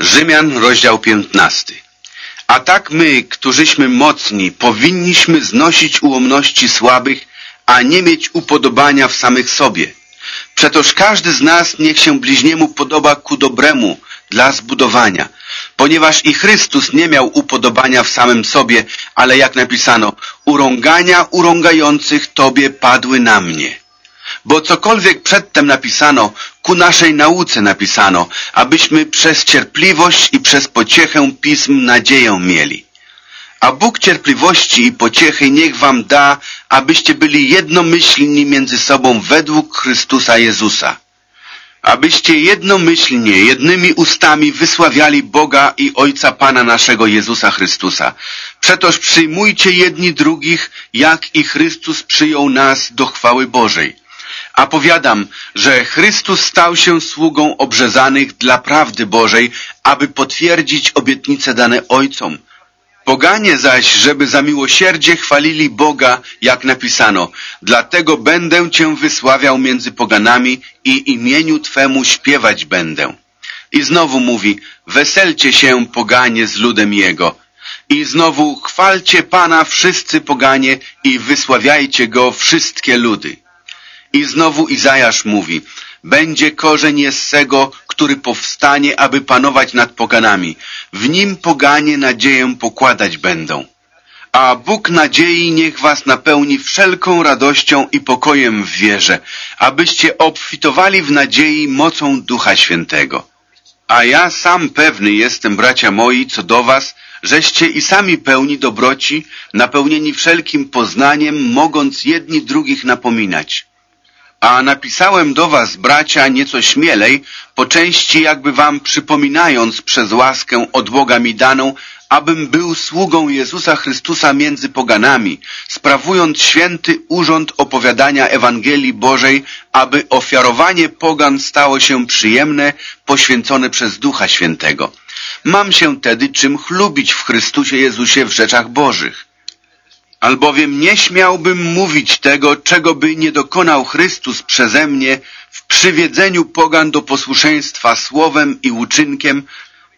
Rzymian, rozdział 15. A tak my, którzyśmy mocni, powinniśmy znosić ułomności słabych, a nie mieć upodobania w samych sobie. Przetoż każdy z nas niech się bliźniemu podoba ku dobremu, dla zbudowania, ponieważ i Chrystus nie miał upodobania w samym sobie, ale jak napisano, urągania urągających Tobie padły na mnie. Bo cokolwiek przedtem napisano, ku naszej nauce napisano, abyśmy przez cierpliwość i przez pociechę pism nadzieję mieli. A Bóg cierpliwości i pociechy niech wam da, abyście byli jednomyślni między sobą według Chrystusa Jezusa. Abyście jednomyślnie, jednymi ustami wysławiali Boga i Ojca Pana naszego Jezusa Chrystusa. Przetoż przyjmujcie jedni drugich, jak i Chrystus przyjął nas do chwały Bożej. A powiadam, że Chrystus stał się sługą obrzezanych dla prawdy Bożej, aby potwierdzić obietnice dane Ojcom. Poganie zaś, żeby za miłosierdzie chwalili Boga, jak napisano, dlatego będę Cię wysławiał między poganami i imieniu Twemu śpiewać będę. I znowu mówi, weselcie się poganie z ludem Jego. I znowu chwalcie Pana wszyscy poganie i wysławiajcie Go wszystkie ludy. I znowu Izajasz mówi, będzie korzeń Jessego, który powstanie, aby panować nad poganami. W nim poganie nadzieję pokładać będą. A Bóg nadziei niech was napełni wszelką radością i pokojem w wierze, abyście obfitowali w nadziei mocą Ducha Świętego. A ja sam pewny jestem, bracia moi, co do was, żeście i sami pełni dobroci, napełnieni wszelkim poznaniem, mogąc jedni drugich napominać. A napisałem do was, bracia, nieco śmielej, po części jakby wam przypominając przez łaskę od Boga mi daną, abym był sługą Jezusa Chrystusa między poganami, sprawując święty urząd opowiadania Ewangelii Bożej, aby ofiarowanie pogan stało się przyjemne, poświęcone przez Ducha Świętego. Mam się tedy czym chlubić w Chrystusie Jezusie w rzeczach Bożych albowiem nie śmiałbym mówić tego, czego by nie dokonał Chrystus przeze mnie w przywiedzeniu pogan do posłuszeństwa słowem i uczynkiem,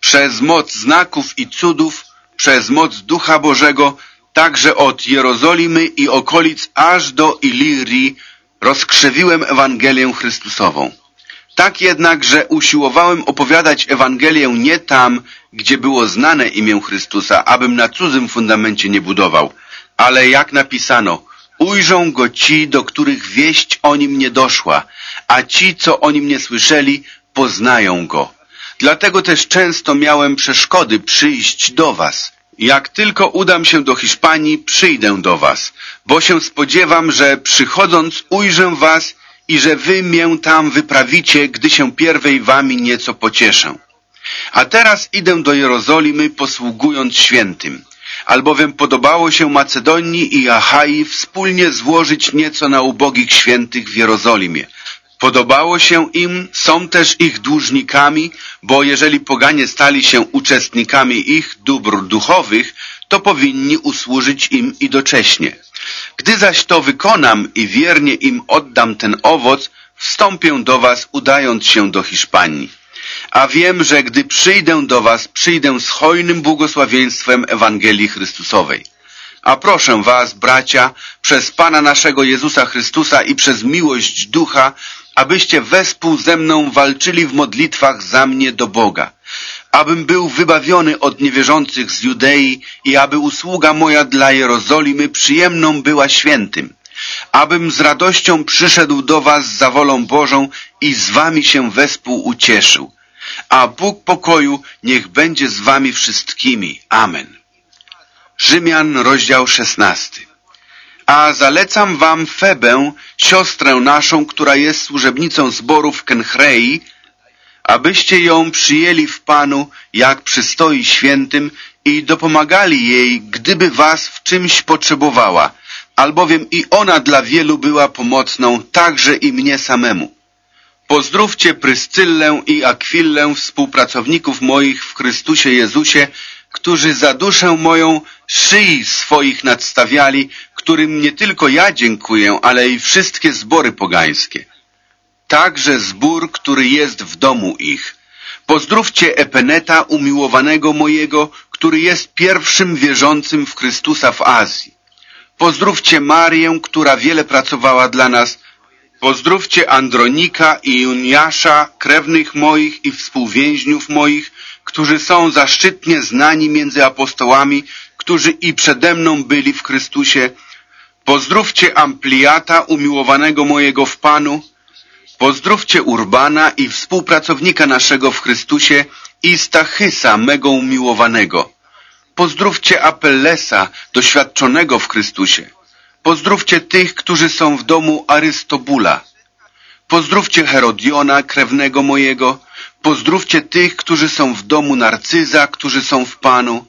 przez moc znaków i cudów, przez moc Ducha Bożego, także od Jerozolimy i okolic aż do Ilirii rozkrzewiłem Ewangelię Chrystusową. Tak jednak, że usiłowałem opowiadać Ewangelię nie tam, gdzie było znane imię Chrystusa, abym na cudzym fundamencie nie budował – ale jak napisano, ujrzą go ci, do których wieść o nim nie doszła, a ci, co o nim nie słyszeli, poznają go. Dlatego też często miałem przeszkody przyjść do was. Jak tylko udam się do Hiszpanii, przyjdę do was, bo się spodziewam, że przychodząc ujrzę was i że wy mię tam wyprawicie, gdy się pierwej wami nieco pocieszę. A teraz idę do Jerozolimy, posługując świętym albowiem podobało się Macedonii i Achai wspólnie złożyć nieco na ubogich świętych w Jerozolimie. Podobało się im, są też ich dłużnikami, bo jeżeli poganie stali się uczestnikami ich dóbr duchowych, to powinni usłużyć im i docześnie. Gdy zaś to wykonam i wiernie im oddam ten owoc, wstąpię do was, udając się do Hiszpanii a wiem, że gdy przyjdę do was, przyjdę z hojnym błogosławieństwem Ewangelii Chrystusowej. A proszę was, bracia, przez Pana naszego Jezusa Chrystusa i przez miłość Ducha, abyście wespół ze mną walczyli w modlitwach za mnie do Boga, abym był wybawiony od niewierzących z Judei i aby usługa moja dla Jerozolimy przyjemną była świętym, abym z radością przyszedł do was za wolą Bożą i z wami się wespół ucieszył, a Bóg pokoju niech będzie z wami wszystkimi. Amen. Rzymian, rozdział szesnasty. A zalecam wam Febę, siostrę naszą, która jest służebnicą zboru w Kenchrei, abyście ją przyjęli w Panu, jak przystoi świętym i dopomagali jej, gdyby was w czymś potrzebowała, albowiem i ona dla wielu była pomocną, także i mnie samemu. Pozdrówcie Pryscyllę i Akwillę, współpracowników moich w Chrystusie Jezusie, którzy za duszę moją szyi swoich nadstawiali, którym nie tylko ja dziękuję, ale i wszystkie zbory pogańskie. Także zbór, który jest w domu ich. Pozdrówcie Epeneta, umiłowanego mojego, który jest pierwszym wierzącym w Chrystusa w Azji. Pozdrówcie Marię, która wiele pracowała dla nas. Pozdrówcie Andronika i Juniasza, krewnych moich i współwięźniów moich, którzy są zaszczytnie znani między apostołami, którzy i przede mną byli w Chrystusie. Pozdrówcie Ampliata, umiłowanego mojego w Panu. Pozdrówcie Urbana i współpracownika naszego w Chrystusie i Stachysa, mego umiłowanego. Pozdrówcie Apellesa, doświadczonego w Chrystusie. Pozdrówcie tych, którzy są w domu Arystobula. Pozdrówcie Herodiona, krewnego mojego. Pozdrówcie tych, którzy są w domu Narcyza, którzy są w Panu.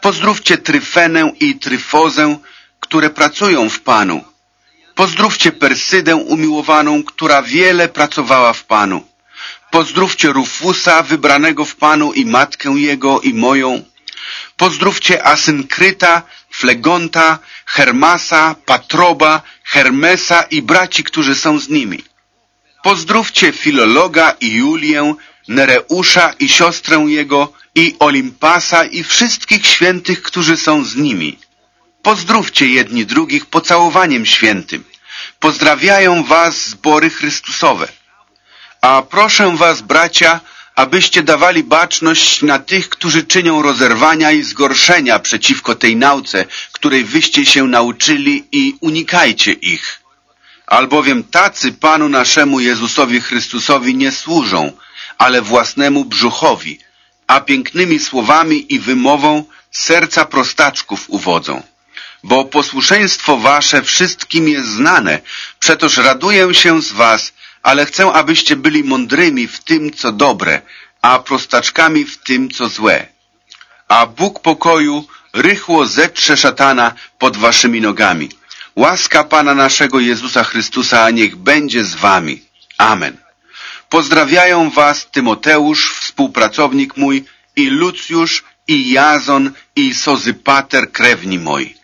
Pozdrówcie Tryfenę i Tryfozę, które pracują w Panu. Pozdrówcie Persydę umiłowaną, która wiele pracowała w Panu. Pozdrówcie Rufusa, wybranego w Panu i matkę jego i moją. Pozdrówcie Asynkryta, Flegonta, Hermasa, Patroba, Hermesa i braci, którzy są z nimi. Pozdrówcie Filologa i Julię, Nereusza i siostrę jego, i Olimpasa i wszystkich świętych, którzy są z nimi. Pozdrówcie jedni drugich pocałowaniem świętym. Pozdrawiają was zbory Chrystusowe. A proszę was, bracia, abyście dawali baczność na tych, którzy czynią rozerwania i zgorszenia przeciwko tej nauce, której wyście się nauczyli i unikajcie ich. Albowiem tacy Panu naszemu Jezusowi Chrystusowi nie służą, ale własnemu brzuchowi, a pięknymi słowami i wymową serca prostaczków uwodzą. Bo posłuszeństwo wasze wszystkim jest znane, przetoż raduję się z was, ale chcę, abyście byli mądrymi w tym, co dobre, a prostaczkami w tym, co złe. A Bóg pokoju rychło zetrze szatana pod waszymi nogami. Łaska Pana naszego Jezusa Chrystusa niech będzie z wami. Amen. Pozdrawiają was Tymoteusz, współpracownik mój, i Lucjusz, i Jazon, i Sozypater, krewni moi.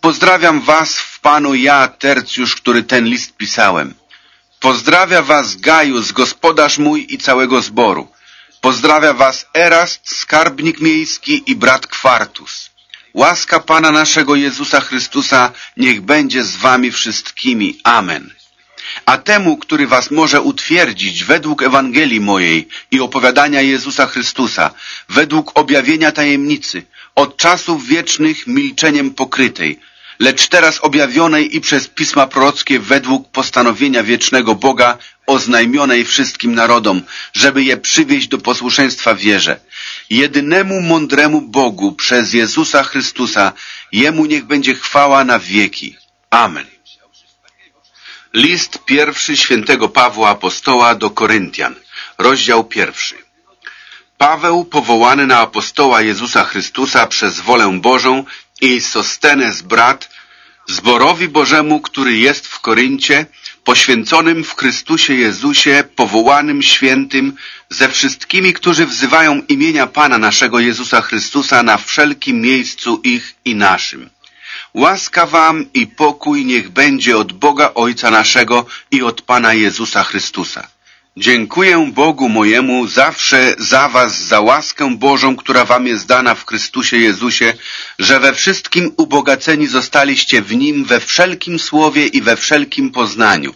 Pozdrawiam was w Panu ja, Tercjusz, który ten list pisałem. Pozdrawia was Gajus, gospodarz mój i całego zboru. Pozdrawia was Erast, skarbnik miejski i brat Kwartus. Łaska Pana naszego Jezusa Chrystusa niech będzie z wami wszystkimi. Amen. A temu, który was może utwierdzić według Ewangelii mojej i opowiadania Jezusa Chrystusa, według objawienia tajemnicy, od czasów wiecznych milczeniem pokrytej, lecz teraz objawionej i przez pisma prorockie według postanowienia wiecznego Boga, oznajmionej wszystkim narodom, żeby je przywieźć do posłuszeństwa wierze. Jedynemu mądremu Bogu przez Jezusa Chrystusa, Jemu niech będzie chwała na wieki. Amen. List pierwszy świętego Pawła Apostoła do Koryntian, rozdział pierwszy. Paweł, powołany na apostoła Jezusa Chrystusa przez wolę Bożą i Sostenes brat, zborowi Bożemu, który jest w Koryncie, poświęconym w Chrystusie Jezusie, powołanym świętym, ze wszystkimi, którzy wzywają imienia Pana naszego Jezusa Chrystusa na wszelkim miejscu ich i naszym. Łaska wam i pokój niech będzie od Boga Ojca naszego i od Pana Jezusa Chrystusa. Dziękuję Bogu mojemu zawsze za was, za łaskę Bożą, która wam jest dana w Chrystusie Jezusie, że we wszystkim ubogaceni zostaliście w Nim we wszelkim słowie i we wszelkim poznaniu.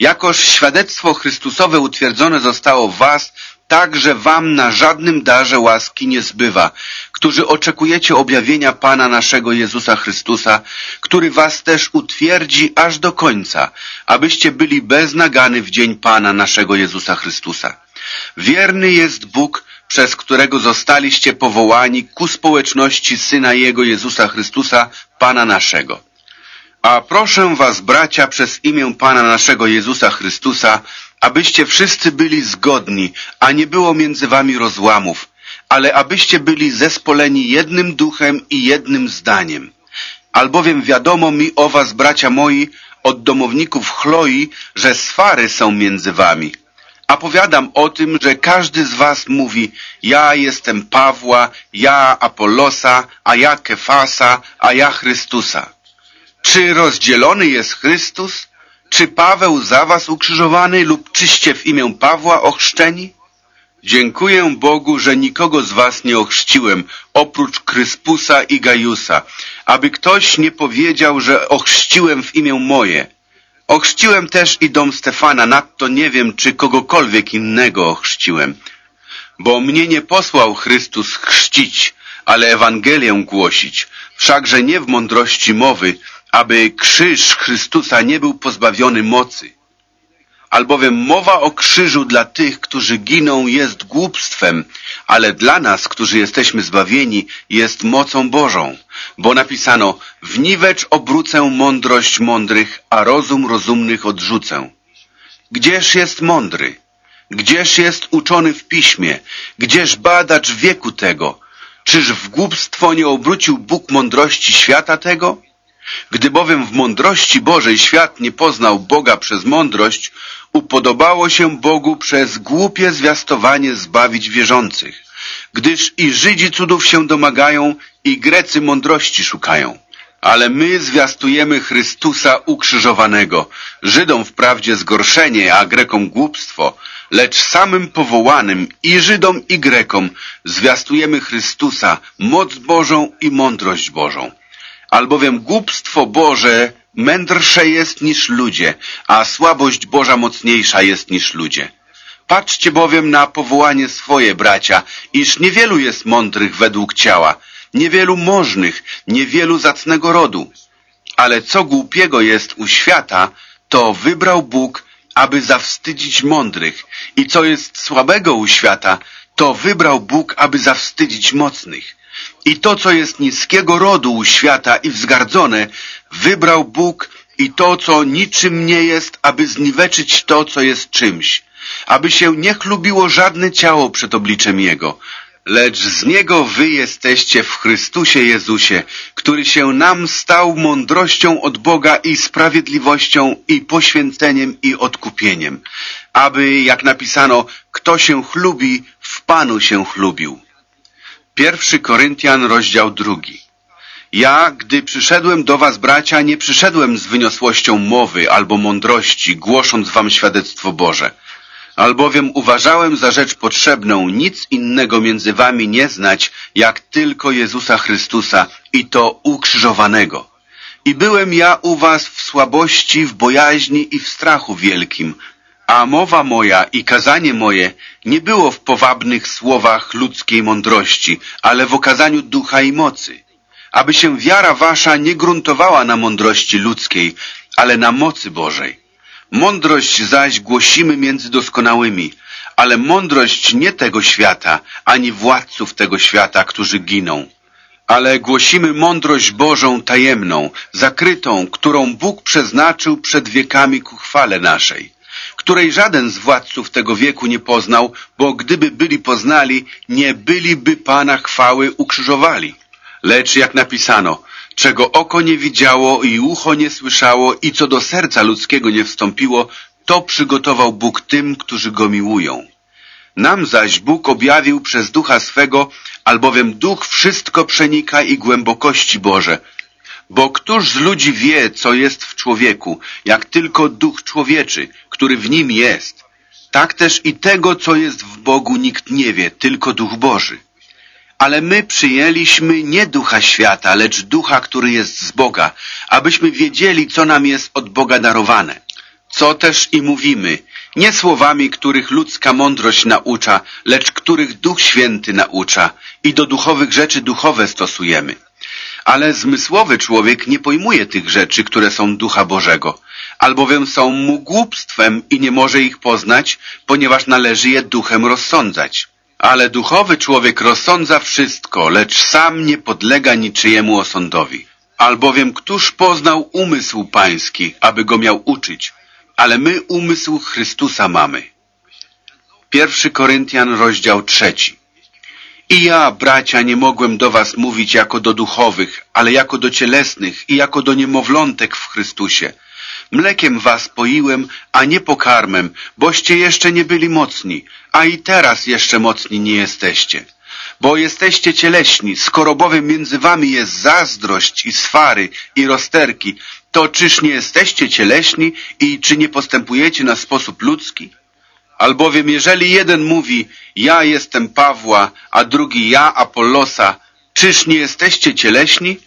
Jakoż świadectwo Chrystusowe utwierdzone zostało w was, tak, że wam na żadnym darze łaski nie zbywa, którzy oczekujecie objawienia Pana naszego Jezusa Chrystusa, który was też utwierdzi aż do końca, abyście byli bez nagany w dzień Pana naszego Jezusa Chrystusa. Wierny jest Bóg, przez którego zostaliście powołani ku społeczności Syna Jego Jezusa Chrystusa, Pana naszego. A proszę was, bracia, przez imię Pana naszego Jezusa Chrystusa, abyście wszyscy byli zgodni, a nie było między wami rozłamów, ale abyście byli zespoleni jednym duchem i jednym zdaniem. Albowiem wiadomo mi o was, bracia moi, od domowników Chloi, że swary są między wami. A powiadam o tym, że każdy z was mówi, ja jestem Pawła, ja Apollosa, a ja Kefasa, a ja Chrystusa. Czy rozdzielony jest Chrystus? Czy Paweł za was ukrzyżowany lub czyście w imię Pawła ochrzczeni? Dziękuję Bogu, że nikogo z was nie ochrzciłem, oprócz Kryspusa i Gajusa, aby ktoś nie powiedział, że ochrzciłem w imię moje. Ochrzciłem też i dom Stefana, nadto nie wiem, czy kogokolwiek innego ochrzciłem. Bo mnie nie posłał Chrystus chrzcić, ale Ewangelię głosić, wszakże nie w mądrości mowy, aby krzyż Chrystusa nie był pozbawiony mocy. Albowiem mowa o krzyżu dla tych, którzy giną, jest głupstwem, ale dla nas, którzy jesteśmy zbawieni, jest mocą Bożą. Bo napisano, w niwecz obrócę mądrość mądrych, a rozum rozumnych odrzucę. Gdzież jest mądry? Gdzież jest uczony w piśmie? Gdzież badacz wieku tego? Czyż w głupstwo nie obrócił Bóg mądrości świata tego? Gdy bowiem w mądrości Bożej świat nie poznał Boga przez mądrość, upodobało się Bogu przez głupie zwiastowanie zbawić wierzących, gdyż i Żydzi cudów się domagają i Grecy mądrości szukają. Ale my zwiastujemy Chrystusa ukrzyżowanego, Żydom wprawdzie zgorszenie, a Grekom głupstwo, lecz samym powołanym i Żydom i Grekom zwiastujemy Chrystusa, moc Bożą i mądrość Bożą. Albowiem głupstwo Boże mędrsze jest niż ludzie, a słabość Boża mocniejsza jest niż ludzie. Patrzcie bowiem na powołanie swoje, bracia, iż niewielu jest mądrych według ciała, niewielu możnych, niewielu zacnego rodu. Ale co głupiego jest u świata, to wybrał Bóg, aby zawstydzić mądrych. I co jest słabego u świata, to wybrał Bóg, aby zawstydzić mocnych. I to, co jest niskiego rodu świata i wzgardzone, wybrał Bóg i to, co niczym nie jest, aby zniweczyć to, co jest czymś, aby się nie chlubiło żadne ciało przed obliczem Jego, lecz z Niego wy jesteście w Chrystusie Jezusie, który się nam stał mądrością od Boga i sprawiedliwością i poświęceniem i odkupieniem, aby, jak napisano, kto się chlubi, w Panu się chlubił. Pierwszy Koryntian, rozdział drugi. Ja, gdy przyszedłem do was, bracia, nie przyszedłem z wyniosłością mowy albo mądrości, głosząc wam świadectwo Boże. Albowiem uważałem za rzecz potrzebną nic innego między wami nie znać, jak tylko Jezusa Chrystusa i to ukrzyżowanego. I byłem ja u was w słabości, w bojaźni i w strachu wielkim, a mowa moja i kazanie moje nie było w powabnych słowach ludzkiej mądrości, ale w okazaniu ducha i mocy, aby się wiara wasza nie gruntowała na mądrości ludzkiej, ale na mocy Bożej. Mądrość zaś głosimy między doskonałymi, ale mądrość nie tego świata, ani władców tego świata, którzy giną. Ale głosimy mądrość Bożą tajemną, zakrytą, którą Bóg przeznaczył przed wiekami ku chwale naszej której żaden z władców tego wieku nie poznał, bo gdyby byli poznali, nie byliby Pana chwały ukrzyżowali. Lecz jak napisano, czego oko nie widziało i ucho nie słyszało i co do serca ludzkiego nie wstąpiło, to przygotował Bóg tym, którzy Go miłują. Nam zaś Bóg objawił przez Ducha swego, albowiem Duch wszystko przenika i głębokości Boże, bo któż z ludzi wie, co jest w człowieku, jak tylko duch człowieczy, który w nim jest? Tak też i tego, co jest w Bogu, nikt nie wie, tylko duch Boży. Ale my przyjęliśmy nie ducha świata, lecz ducha, który jest z Boga, abyśmy wiedzieli, co nam jest od Boga darowane. Co też i mówimy, nie słowami, których ludzka mądrość naucza, lecz których Duch Święty naucza i do duchowych rzeczy duchowe stosujemy. Ale zmysłowy człowiek nie pojmuje tych rzeczy, które są ducha Bożego, albowiem są mu głupstwem i nie może ich poznać, ponieważ należy je duchem rozsądzać. Ale duchowy człowiek rozsądza wszystko, lecz sam nie podlega niczyjemu osądowi. Albowiem któż poznał umysł pański, aby go miał uczyć? Ale my umysł Chrystusa mamy. Pierwszy Koryntian, rozdział trzeci. I ja, bracia, nie mogłem do was mówić jako do duchowych, ale jako do cielesnych i jako do niemowlątek w Chrystusie. Mlekiem was poiłem, a nie pokarmem, boście jeszcze nie byli mocni, a i teraz jeszcze mocni nie jesteście. Bo jesteście cieleśni, skoro bowiem między wami jest zazdrość i swary i rozterki, to czyż nie jesteście cieleśni i czy nie postępujecie na sposób ludzki? Albowiem jeżeli jeden mówi, ja jestem Pawła, a drugi ja Apollosa, czyż nie jesteście cieleśni?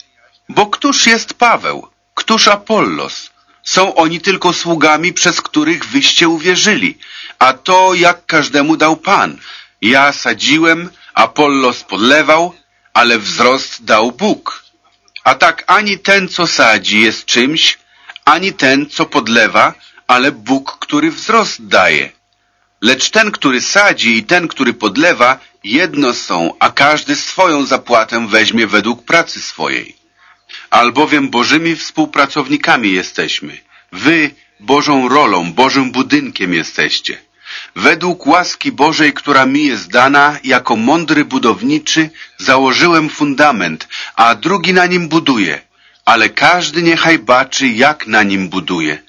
Bo któż jest Paweł? Któż Apollos? Są oni tylko sługami, przez których wyście uwierzyli, a to jak każdemu dał Pan. Ja sadziłem, Apollos podlewał, ale wzrost dał Bóg. A tak ani ten, co sadzi, jest czymś, ani ten, co podlewa, ale Bóg, który wzrost daje. Lecz ten, który sadzi i ten, który podlewa, jedno są, a każdy swoją zapłatę weźmie według pracy swojej. Albowiem Bożymi współpracownikami jesteśmy. Wy Bożą rolą, Bożym budynkiem jesteście. Według łaski Bożej, która mi jest dana, jako mądry budowniczy, założyłem fundament, a drugi na nim buduje. Ale każdy niechaj baczy, jak na nim buduje.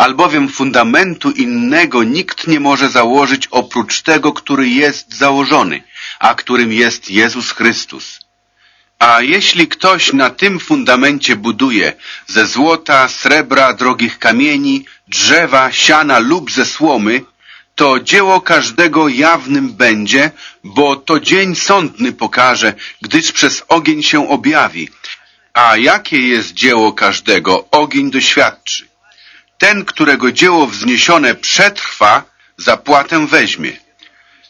Albowiem fundamentu innego nikt nie może założyć oprócz tego, który jest założony, a którym jest Jezus Chrystus. A jeśli ktoś na tym fundamencie buduje ze złota, srebra, drogich kamieni, drzewa, siana lub ze słomy, to dzieło każdego jawnym będzie, bo to dzień sądny pokaże, gdyż przez ogień się objawi. A jakie jest dzieło każdego, ogień doświadczy. Ten, którego dzieło wzniesione przetrwa, zapłatę weźmie.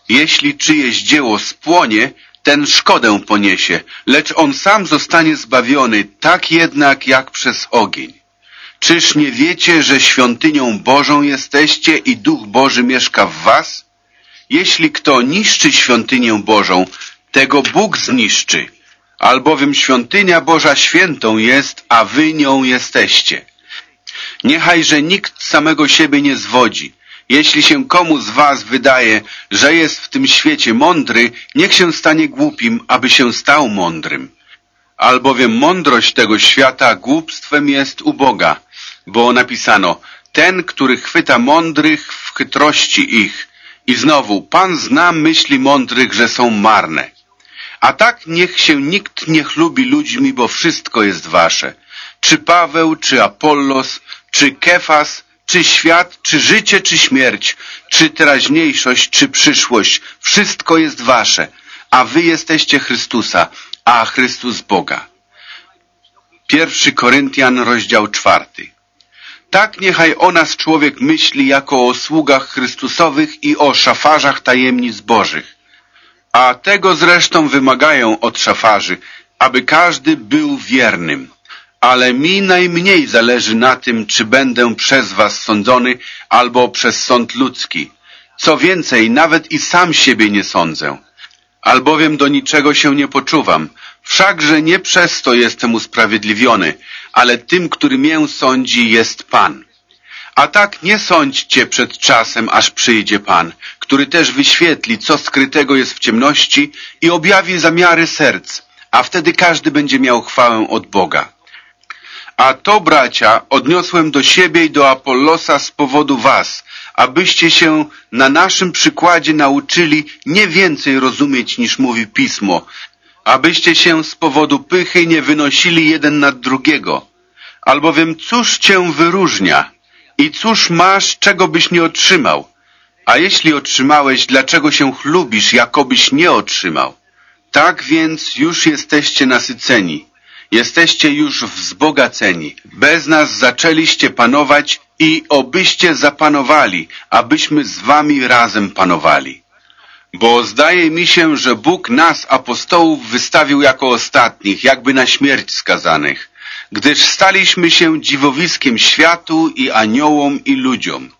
Jeśli czyjeś dzieło spłonie, ten szkodę poniesie, lecz on sam zostanie zbawiony, tak jednak jak przez ogień. Czyż nie wiecie, że świątynią Bożą jesteście i Duch Boży mieszka w was? Jeśli kto niszczy świątynię Bożą, tego Bóg zniszczy, albowiem świątynia Boża świętą jest, a wy nią jesteście. Niechajże nikt samego siebie nie zwodzi. Jeśli się komu z was wydaje, że jest w tym świecie mądry, niech się stanie głupim, aby się stał mądrym. Albowiem mądrość tego świata głupstwem jest u Boga, bo napisano, ten, który chwyta mądrych w chytrości ich. I znowu, Pan zna myśli mądrych, że są marne. A tak niech się nikt nie chlubi ludźmi, bo wszystko jest wasze. Czy Paweł, czy Apollos, czy Kefas, czy świat, czy życie, czy śmierć, czy teraźniejszość, czy przyszłość, wszystko jest wasze, a wy jesteście Chrystusa, a Chrystus Boga. Pierwszy Koryntian, rozdział czwarty. Tak niechaj o nas człowiek myśli jako o sługach Chrystusowych i o szafarzach tajemnic Bożych. A tego zresztą wymagają od szafarzy, aby każdy był wiernym ale mi najmniej zależy na tym, czy będę przez was sądzony albo przez sąd ludzki. Co więcej, nawet i sam siebie nie sądzę, albowiem do niczego się nie poczuwam. Wszakże nie przez to jestem usprawiedliwiony, ale tym, który mię sądzi, jest Pan. A tak nie sądźcie przed czasem, aż przyjdzie Pan, który też wyświetli, co skrytego jest w ciemności i objawi zamiary serc, a wtedy każdy będzie miał chwałę od Boga. A to, bracia, odniosłem do siebie i do Apollosa z powodu was, abyście się na naszym przykładzie nauczyli nie więcej rozumieć niż mówi Pismo, abyście się z powodu pychy nie wynosili jeden nad drugiego. Albowiem cóż cię wyróżnia i cóż masz, czego byś nie otrzymał? A jeśli otrzymałeś, dlaczego się chlubisz, jakobyś nie otrzymał? Tak więc już jesteście nasyceni Jesteście już wzbogaceni. Bez nas zaczęliście panować i obyście zapanowali, abyśmy z wami razem panowali. Bo zdaje mi się, że Bóg nas, apostołów, wystawił jako ostatnich, jakby na śmierć skazanych, gdyż staliśmy się dziwowiskiem światu i aniołom i ludziom.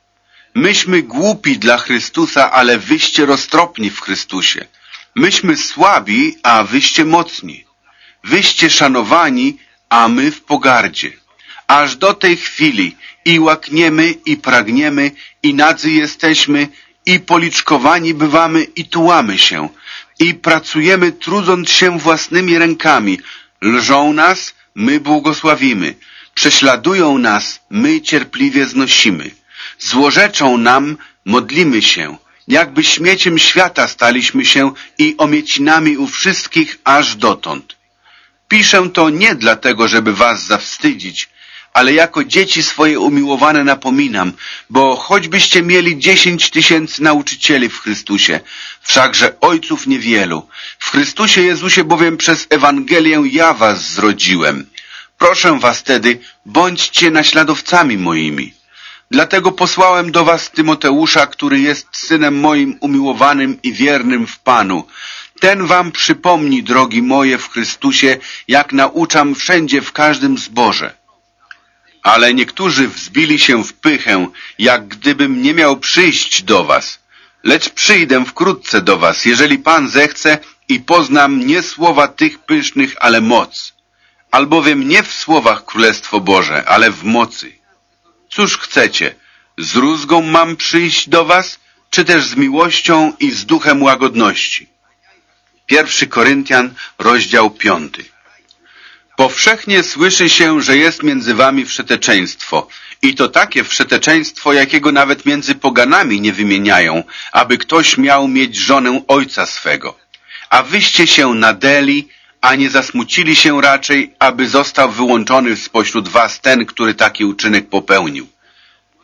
Myśmy głupi dla Chrystusa, ale wyście roztropni w Chrystusie. Myśmy słabi, a wyście mocni. Wyście szanowani, a my w pogardzie. Aż do tej chwili i łakniemy, i pragniemy, i nadzy jesteśmy, i policzkowani bywamy, i tułamy się, i pracujemy, trudząc się własnymi rękami. Lżą nas, my błogosławimy. Prześladują nas, my cierpliwie znosimy. Złorzeczą nam, modlimy się. Jakby śmieciem świata staliśmy się i omiecinami u wszystkich aż dotąd. Piszę to nie dlatego, żeby was zawstydzić, ale jako dzieci swoje umiłowane napominam, bo choćbyście mieli dziesięć tysięcy nauczycieli w Chrystusie, wszakże ojców niewielu. W Chrystusie Jezusie bowiem przez Ewangelię ja was zrodziłem. Proszę was tedy, bądźcie naśladowcami moimi. Dlatego posłałem do was Tymoteusza, który jest synem moim umiłowanym i wiernym w Panu. Ten wam przypomni, drogi moje w Chrystusie, jak nauczam wszędzie w każdym zborze. Ale niektórzy wzbili się w pychę, jak gdybym nie miał przyjść do was. Lecz przyjdę wkrótce do was, jeżeli Pan zechce i poznam nie słowa tych pysznych, ale moc. Albowiem nie w słowach Królestwo Boże, ale w mocy. Cóż chcecie? Z rózgą mam przyjść do was, czy też z miłością i z duchem łagodności? Pierwszy Koryntian, rozdział piąty. Powszechnie słyszy się, że jest między wami wszeteczeństwo. I to takie wszeteczeństwo, jakiego nawet między poganami nie wymieniają, aby ktoś miał mieć żonę ojca swego. A wyście się nadeli, a nie zasmucili się raczej, aby został wyłączony spośród was ten, który taki uczynek popełnił.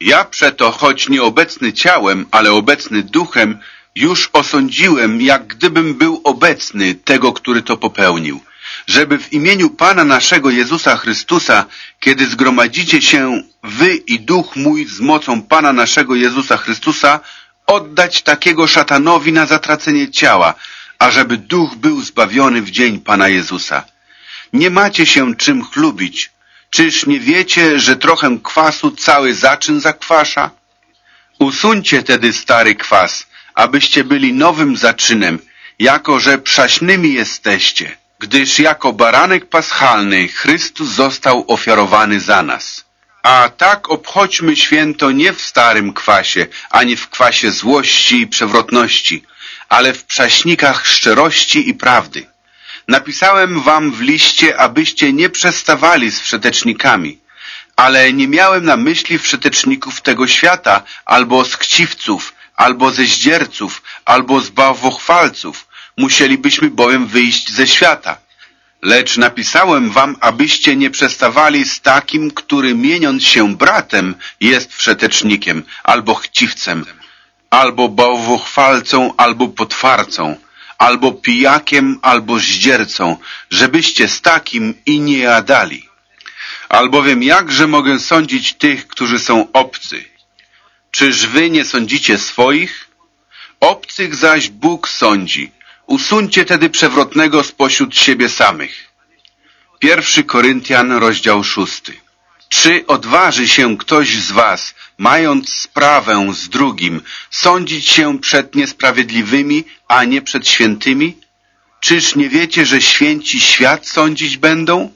Ja przeto, choć nieobecny ciałem, ale obecny duchem, już osądziłem, jak gdybym był obecny tego, który to popełnił, żeby w imieniu Pana naszego Jezusa Chrystusa, kiedy zgromadzicie się wy i duch mój z mocą Pana naszego Jezusa Chrystusa, oddać takiego szatanowi na zatracenie ciała, ażeby duch był zbawiony w dzień Pana Jezusa. Nie macie się czym chlubić. Czyż nie wiecie, że trochę kwasu cały zaczyn zakwasza? Usuńcie tedy stary kwas, abyście byli nowym zaczynem, jako że przaśnymi jesteście, gdyż jako baranek paschalny Chrystus został ofiarowany za nas. A tak obchodźmy święto nie w starym kwasie, ani w kwasie złości i przewrotności, ale w prześnikach szczerości i prawdy. Napisałem wam w liście, abyście nie przestawali z wszetecznikami, ale nie miałem na myśli wszeteczników tego świata, albo z chciwców, albo ze zdzierców, albo z bałwochwalców. Musielibyśmy bowiem wyjść ze świata. Lecz napisałem wam, abyście nie przestawali z takim, który mieniąc się bratem, jest wszetecznikiem, albo chciwcem, albo bałwochwalcą, albo potwarcą, albo pijakiem, albo zdziercą, żebyście z takim i nie jadali. Albowiem jakże mogę sądzić tych, którzy są obcy? Czyż wy nie sądzicie swoich? Obcych zaś Bóg sądzi. Usuńcie tedy przewrotnego spośród siebie samych. Pierwszy Koryntian, rozdział szósty. Czy odważy się ktoś z was, mając sprawę z drugim, sądzić się przed niesprawiedliwymi, a nie przed świętymi? Czyż nie wiecie, że święci świat sądzić będą?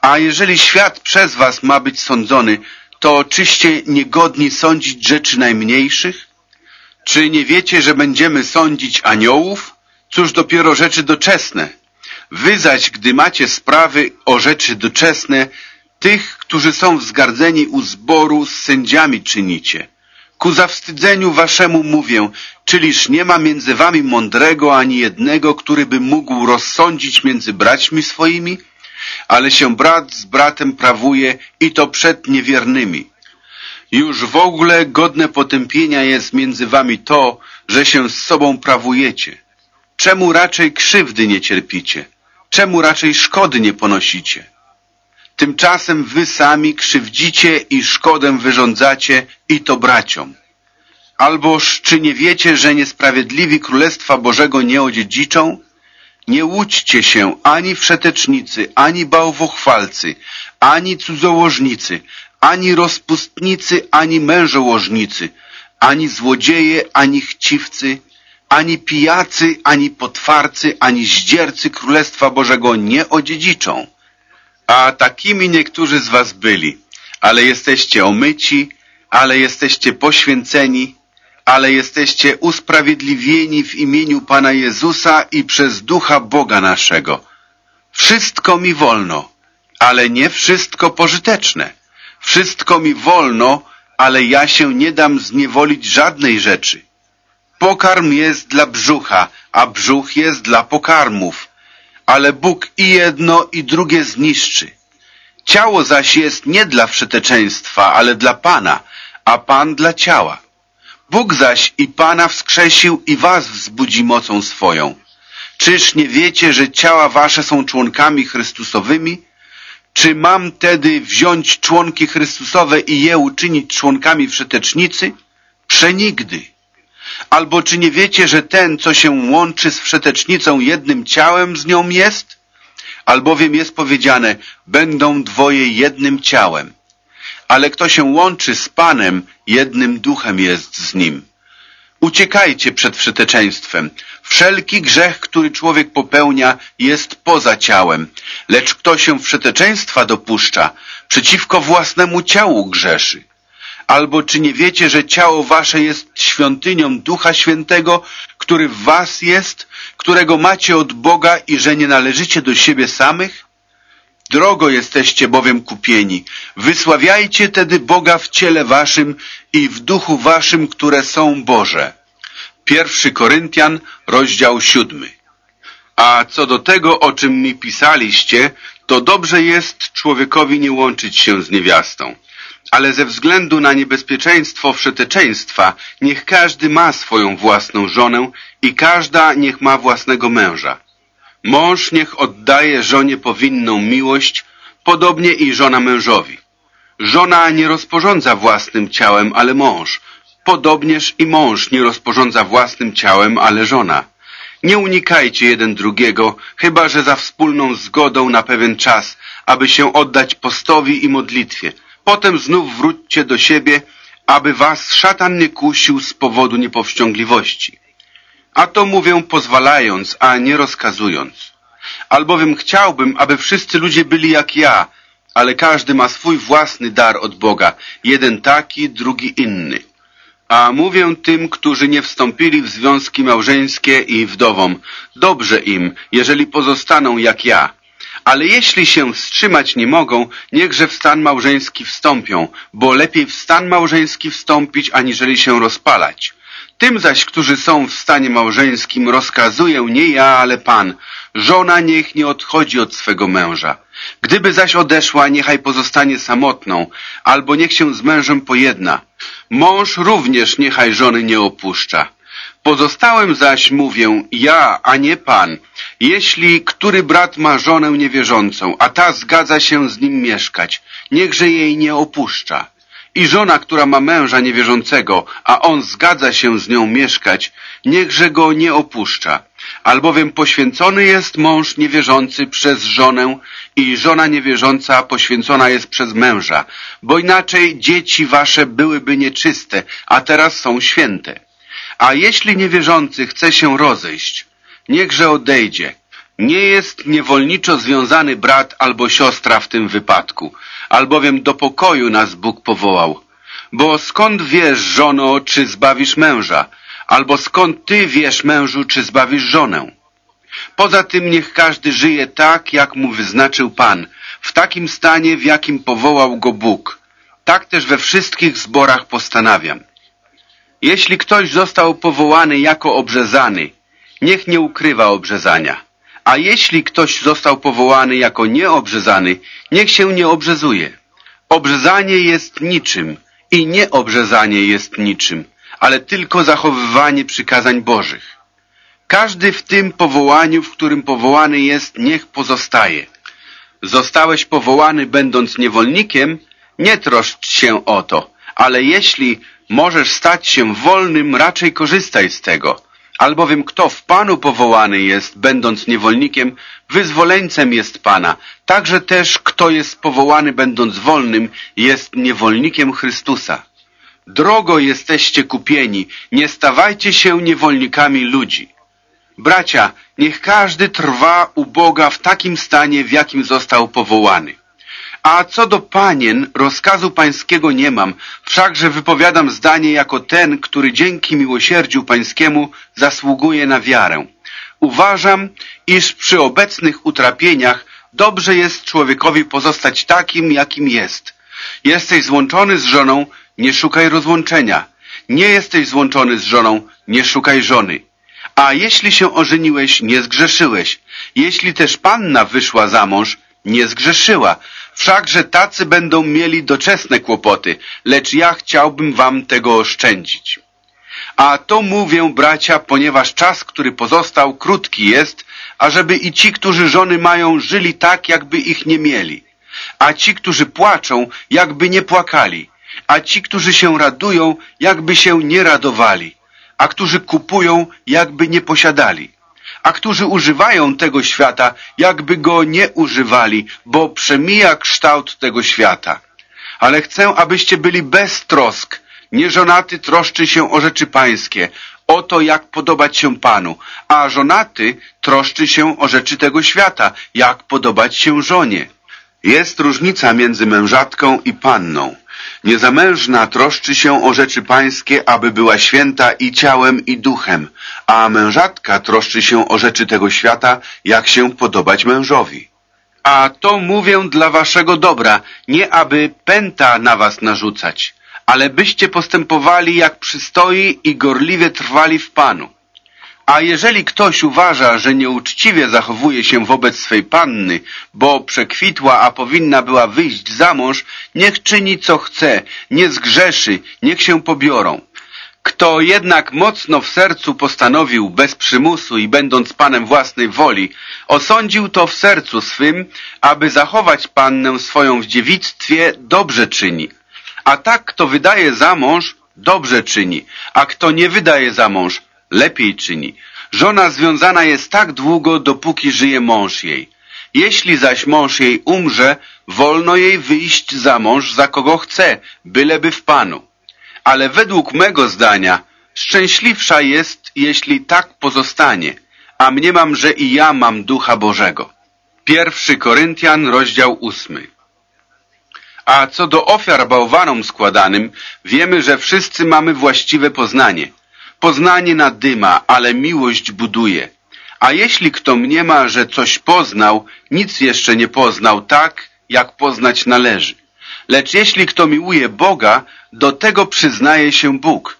A jeżeli świat przez was ma być sądzony, to czyście niegodni sądzić rzeczy najmniejszych? Czy nie wiecie, że będziemy sądzić aniołów? Cóż dopiero rzeczy doczesne. Wy zaś, gdy macie sprawy o rzeczy doczesne, tych, którzy są wzgardzeni u zboru, z sędziami czynicie. Ku zawstydzeniu waszemu mówię, czyliż nie ma między wami mądrego ani jednego, który by mógł rozsądzić między braćmi swoimi? Ale się brat z bratem prawuje i to przed niewiernymi. Już w ogóle godne potępienia jest między wami to, że się z sobą prawujecie. Czemu raczej krzywdy nie cierpicie? Czemu raczej szkody nie ponosicie? Tymczasem wy sami krzywdzicie i szkodę wyrządzacie i to braciom. Alboż czy nie wiecie, że niesprawiedliwi Królestwa Bożego nie odziedziczą? Nie łudźcie się ani wszetecznicy, ani bałwochwalcy, ani cudzołożnicy, ani rozpustnicy, ani mężołożnicy, ani złodzieje, ani chciwcy, ani pijacy, ani potwarcy, ani zdziercy Królestwa Bożego nie odziedziczą. A takimi niektórzy z was byli, ale jesteście omyci, ale jesteście poświęceni, ale jesteście usprawiedliwieni w imieniu Pana Jezusa i przez Ducha Boga naszego. Wszystko mi wolno, ale nie wszystko pożyteczne. Wszystko mi wolno, ale ja się nie dam zniewolić żadnej rzeczy. Pokarm jest dla brzucha, a brzuch jest dla pokarmów, ale Bóg i jedno i drugie zniszczy. Ciało zaś jest nie dla wszeteczeństwa, ale dla Pana, a Pan dla ciała. Bóg zaś i Pana wskrzesił i was wzbudzi mocą swoją. Czyż nie wiecie, że ciała wasze są członkami Chrystusowymi? Czy mam tedy wziąć członki Chrystusowe i je uczynić członkami wszetecznicy? Przenigdy. Albo czy nie wiecie, że ten, co się łączy z wszetecznicą jednym ciałem z nią jest? Albowiem jest powiedziane, będą dwoje jednym ciałem. Ale kto się łączy z Panem, jednym duchem jest z nim. Uciekajcie przed wszeteczeństwem. Wszelki grzech, który człowiek popełnia, jest poza ciałem, lecz kto się wszeteczeństwa dopuszcza, przeciwko własnemu ciału grzeszy. Albo czy nie wiecie, że ciało wasze jest świątynią Ducha Świętego, który w was jest, którego macie od Boga i że nie należycie do siebie samych? Drogo jesteście bowiem kupieni. Wysławiajcie tedy Boga w ciele waszym i w duchu waszym, które są Boże. Pierwszy Koryntian, rozdział siódmy. A co do tego, o czym mi pisaliście, to dobrze jest człowiekowi nie łączyć się z niewiastą. Ale ze względu na niebezpieczeństwo wszeteczeństwa, niech każdy ma swoją własną żonę i każda niech ma własnego męża. Mąż niech oddaje żonie powinną miłość, podobnie i żona mężowi. Żona nie rozporządza własnym ciałem, ale mąż. Podobnież i mąż nie rozporządza własnym ciałem, ale żona. Nie unikajcie jeden drugiego, chyba że za wspólną zgodą na pewien czas, aby się oddać postowi i modlitwie. Potem znów wróćcie do siebie, aby was szatan nie kusił z powodu niepowściągliwości. A to mówię pozwalając, a nie rozkazując. Albowiem chciałbym, aby wszyscy ludzie byli jak ja, ale każdy ma swój własny dar od Boga, jeden taki, drugi inny. A mówię tym, którzy nie wstąpili w związki małżeńskie i wdowom, dobrze im, jeżeli pozostaną jak ja. Ale jeśli się wstrzymać nie mogą, niechże w stan małżeński wstąpią, bo lepiej w stan małżeński wstąpić, aniżeli się rozpalać. Tym zaś, którzy są w stanie małżeńskim, rozkazuję nie ja, ale Pan. Żona niech nie odchodzi od swego męża. Gdyby zaś odeszła, niechaj pozostanie samotną, albo niech się z mężem pojedna. Mąż również niechaj żony nie opuszcza. Pozostałem zaś mówię, ja, a nie Pan, jeśli który brat ma żonę niewierzącą, a ta zgadza się z nim mieszkać, niechże jej nie opuszcza. I żona, która ma męża niewierzącego, a on zgadza się z nią mieszkać, niechże go nie opuszcza. Albowiem poświęcony jest mąż niewierzący przez żonę i żona niewierząca poświęcona jest przez męża, bo inaczej dzieci wasze byłyby nieczyste, a teraz są święte. A jeśli niewierzący chce się rozejść, niechże odejdzie. Nie jest niewolniczo związany brat albo siostra w tym wypadku, albowiem do pokoju nas Bóg powołał. Bo skąd wiesz, żono, czy zbawisz męża? Albo skąd ty wiesz, mężu, czy zbawisz żonę? Poza tym niech każdy żyje tak, jak mu wyznaczył Pan, w takim stanie, w jakim powołał go Bóg. Tak też we wszystkich zborach postanawiam. Jeśli ktoś został powołany jako obrzezany, niech nie ukrywa obrzezania. A jeśli ktoś został powołany jako nieobrzezany, niech się nie obrzezuje. Obrzezanie jest niczym i nieobrzezanie jest niczym, ale tylko zachowywanie przykazań Bożych. Każdy w tym powołaniu, w którym powołany jest, niech pozostaje. Zostałeś powołany będąc niewolnikiem, nie troszcz się o to, ale jeśli możesz stać się wolnym, raczej korzystaj z tego. Albowiem kto w Panu powołany jest, będąc niewolnikiem, wyzwoleńcem jest Pana. Także też kto jest powołany, będąc wolnym, jest niewolnikiem Chrystusa. Drogo jesteście kupieni, nie stawajcie się niewolnikami ludzi. Bracia, niech każdy trwa u Boga w takim stanie, w jakim został powołany. A co do panien, rozkazu pańskiego nie mam, wszakże wypowiadam zdanie jako ten, który dzięki miłosierdziu pańskiemu zasługuje na wiarę. Uważam, iż przy obecnych utrapieniach dobrze jest człowiekowi pozostać takim, jakim jest. Jesteś złączony z żoną, nie szukaj rozłączenia. Nie jesteś złączony z żoną, nie szukaj żony. A jeśli się ożeniłeś, nie zgrzeszyłeś. Jeśli też panna wyszła za mąż, nie zgrzeszyła. Wszakże tacy będą mieli doczesne kłopoty, lecz ja chciałbym wam tego oszczędzić. A to mówię, bracia, ponieważ czas, który pozostał, krótki jest, ażeby i ci, którzy żony mają, żyli tak, jakby ich nie mieli, a ci, którzy płaczą, jakby nie płakali, a ci, którzy się radują, jakby się nie radowali, a którzy kupują, jakby nie posiadali, a którzy używają tego świata, jakby go nie używali, bo przemija kształt tego świata. Ale chcę, abyście byli bez trosk, Nieżonaty troszczy się o rzeczy pańskie, o to, jak podobać się Panu, a żonaty troszczy się o rzeczy tego świata, jak podobać się żonie. Jest różnica między mężatką i panną. Niezamężna troszczy się o rzeczy pańskie, aby była święta i ciałem, i duchem, a mężatka troszczy się o rzeczy tego świata, jak się podobać mężowi. A to mówię dla waszego dobra, nie aby pęta na was narzucać ale byście postępowali jak przystoi i gorliwie trwali w Panu. A jeżeli ktoś uważa, że nieuczciwie zachowuje się wobec swej panny, bo przekwitła, a powinna była wyjść za mąż, niech czyni co chce, nie zgrzeszy, niech się pobiorą. Kto jednak mocno w sercu postanowił, bez przymusu i będąc panem własnej woli, osądził to w sercu swym, aby zachować pannę swoją w dziewictwie, dobrze czyni. A tak, kto wydaje za mąż, dobrze czyni, a kto nie wydaje za mąż, lepiej czyni. Żona związana jest tak długo, dopóki żyje mąż jej. Jeśli zaś mąż jej umrze, wolno jej wyjść za mąż, za kogo chce, byleby w Panu. Ale według mego zdania szczęśliwsza jest, jeśli tak pozostanie, a mniemam, że i ja mam Ducha Bożego. Pierwszy Koryntian, rozdział ósmy. A co do ofiar bałwanom składanym, wiemy, że wszyscy mamy właściwe poznanie. Poznanie nadyma, ale miłość buduje. A jeśli kto mniema, że coś poznał, nic jeszcze nie poznał tak, jak poznać należy. Lecz jeśli kto miłuje Boga, do tego przyznaje się Bóg.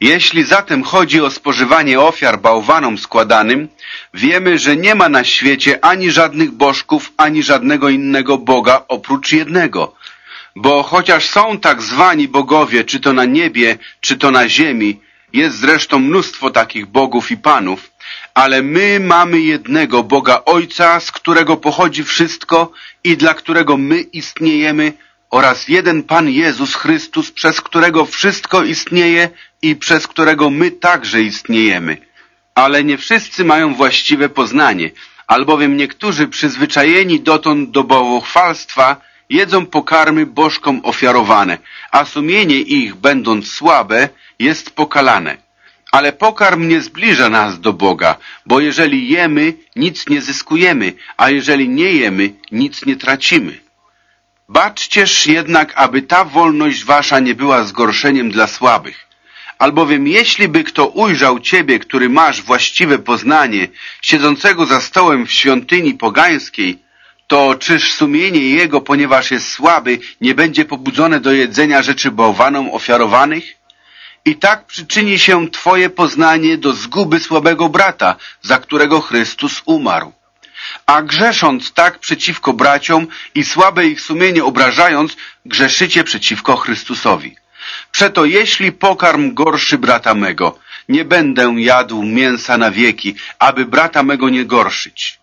Jeśli zatem chodzi o spożywanie ofiar bałwanom składanym, wiemy, że nie ma na świecie ani żadnych bożków, ani żadnego innego Boga oprócz jednego, bo chociaż są tak zwani bogowie, czy to na niebie, czy to na ziemi, jest zresztą mnóstwo takich bogów i panów, ale my mamy jednego Boga Ojca, z którego pochodzi wszystko i dla którego my istniejemy, oraz jeden Pan Jezus Chrystus, przez którego wszystko istnieje i przez którego my także istniejemy. Ale nie wszyscy mają właściwe poznanie, albowiem niektórzy przyzwyczajeni dotąd do bałwochwalstwa jedzą pokarmy bożkom ofiarowane, a sumienie ich, będąc słabe, jest pokalane. Ale pokarm nie zbliża nas do Boga, bo jeżeli jemy, nic nie zyskujemy, a jeżeli nie jemy, nic nie tracimy. Baczcież jednak, aby ta wolność wasza nie była zgorszeniem dla słabych. Albowiem jeśli by kto ujrzał ciebie, który masz właściwe poznanie, siedzącego za stołem w świątyni pogańskiej, to czyż sumienie jego, ponieważ jest słaby, nie będzie pobudzone do jedzenia rzeczy bałwanom ofiarowanych? I tak przyczyni się Twoje poznanie do zguby słabego brata, za którego Chrystus umarł. A grzesząc tak przeciwko braciom i słabe ich sumienie obrażając, grzeszycie przeciwko Chrystusowi. Przeto jeśli pokarm gorszy brata mego, nie będę jadł mięsa na wieki, aby brata mego nie gorszyć.